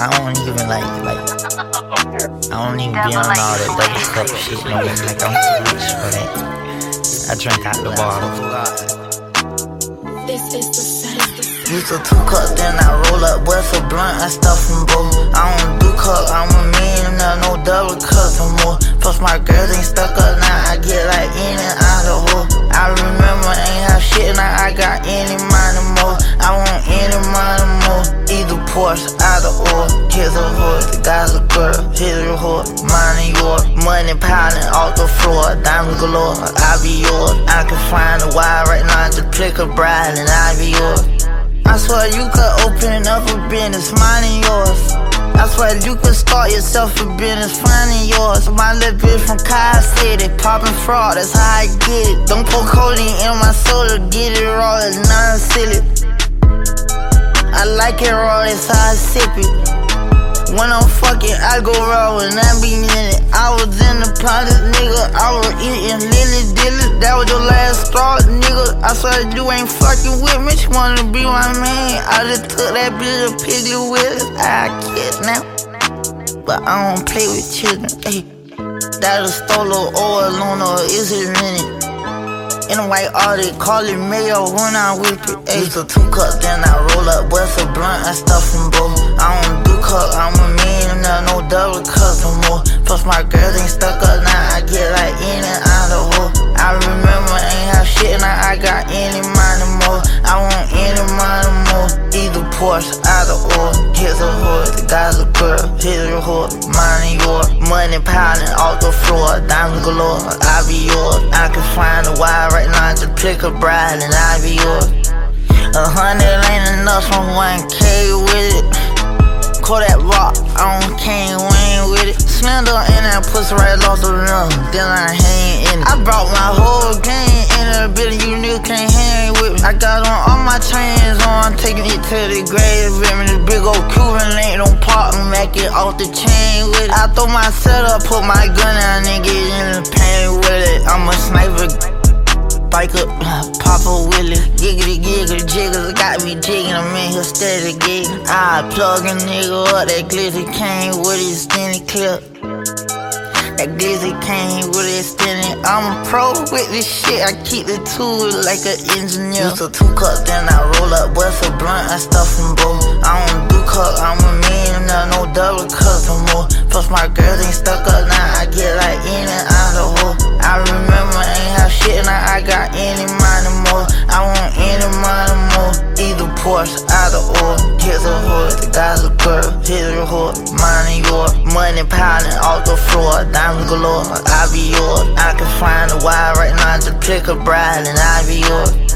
I don't even like, like, I don't even be on all that double cup shit. No, like I'm too rich for that. I drink out the bottle. This is the set. Used to two cups, then I roll up, bust a blunt, I stuff from both. I don't do cup, I'm a man, no, no double cups no more. Plus my girls ain't stuck up now, I get like in and out of hole. I remember ain't have shit, now I got Porsche, out of oil. Here's a horse, the guy's a girl. Here's a horse, mine and yours. Money piling off the floor, diamonds galore. I be yours. I can find a wire right now, just click a bride and I be yours. I swear you could open up a business, mine and yours. I swear you could start yourself a business, finding yours. My little bitch from Kai City, popping fraud, that's how I get it. Don't put codeine in my soda, get it raw, it's non silly. I like it that's how I sip it. When I'm fucking, I go raw and I be in it. I was in the pocket, nigga. I was eating lily dilly. That was your last straw, nigga. I saw you ain't fucking with me. She wanna be my man. I just took that bitch a piggy with it. I now, But I don't play with children. Hey, that a stole oil on her. Is it in? In a white Audi, call it mayo when I whip it. Ayy, so two cups, then I up, bust a blunt, I stuff from both. I don't do cup, I'm a man, no, no double cups no more. Plus my girls ain't stuck up now, I get like in and out of hole. I remember I ain't have shit, now I got any money more. I want any money more. Either Porsche, out of oil. Here's a horse, the guy's a girl. Here's a horse, mine and yours. Money piling off the floor, diamonds galore. I be yours. I can find a wire right now, just pick a bride and I be yours. A hundred ain't enough from 1K with it. Call that rock, I don't can't win with it. Slender in that pussy right off the rim, then I hang in it. I brought my whole gang in a building, you niggas can't hang with me. I got on all my chains on, taking it to the grave with me. This big old Cuban pop and make it off the chain with it. I throw my setup, put my gun down and get in the pain with it. I'm a sniper. Bike up, Papa Willie, giggity giggity jiggles, got me jigging, I'm in here steady gigging. I plug a nigga up, that glizzy came with his skinny clip. That glizzy came with his skinny. I'm a pro with this shit, I keep the tool like an engineer. Used to two cups, then I roll up, bust a blunt, I stuff from both. I don't do cup, I'm a man, no, double cups no more. Plus my girls ain't stuck up now, I get like in Porsche, out of oil. Here's a hood, the guy's a girl. Here's a horse, mine and yours. Money piling off the floor, diamonds galore. I be yours. I can find a wire right now, just pick a bride and I be yours.